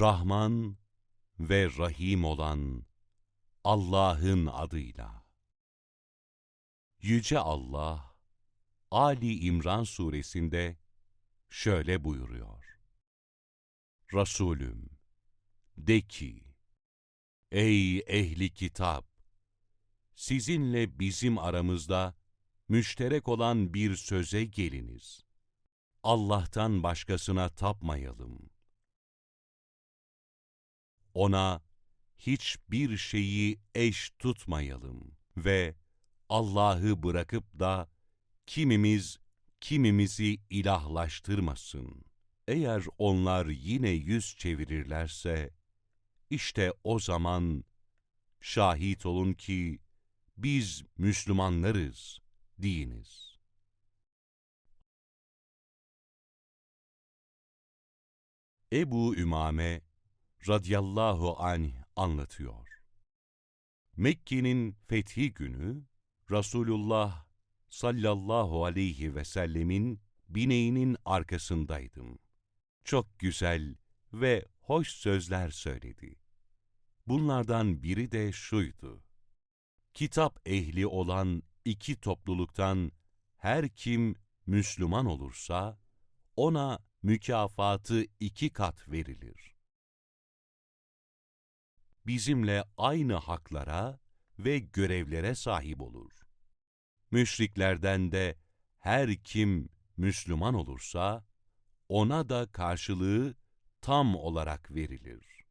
Rahman ve Rahim olan Allah'ın adıyla. Yüce Allah, Ali İmran suresinde şöyle buyuruyor. Resulüm, de ki, ey ehli kitap, sizinle bizim aramızda müşterek olan bir söze geliniz. Allah'tan başkasına tapmayalım. Ona hiçbir şeyi eş tutmayalım ve Allah'ı bırakıp da kimimiz kimimizi ilahlaştırmasın. Eğer onlar yine yüz çevirirlerse, işte o zaman şahit olun ki biz Müslümanlarız deyiniz. Ebu Ümame radıyallahu anh anlatıyor. Mekke'nin fethi günü Resulullah sallallahu aleyhi ve sellemin bineğinin arkasındaydım. Çok güzel ve hoş sözler söyledi. Bunlardan biri de şuydu. Kitap ehli olan iki topluluktan her kim Müslüman olursa, ona mükafatı iki kat verilir. Bizimle aynı haklara ve görevlere sahip olur. Müşriklerden de her kim Müslüman olursa, ona da karşılığı tam olarak verilir.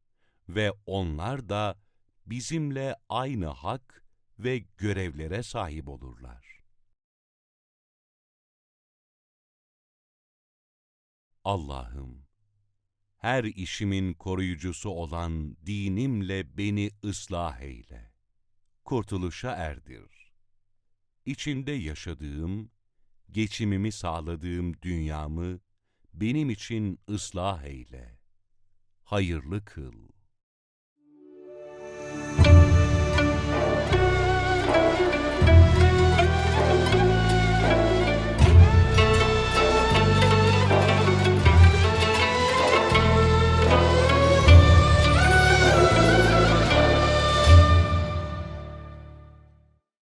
Ve onlar da bizimle aynı hak ve görevlere sahip olurlar. Allah'ım, her işimin koruyucusu olan dinimle beni ıslah eyle. Kurtuluşa erdir. İçinde yaşadığım, geçimimi sağladığım dünyamı benim için ıslah eyle. Hayırlı kıl.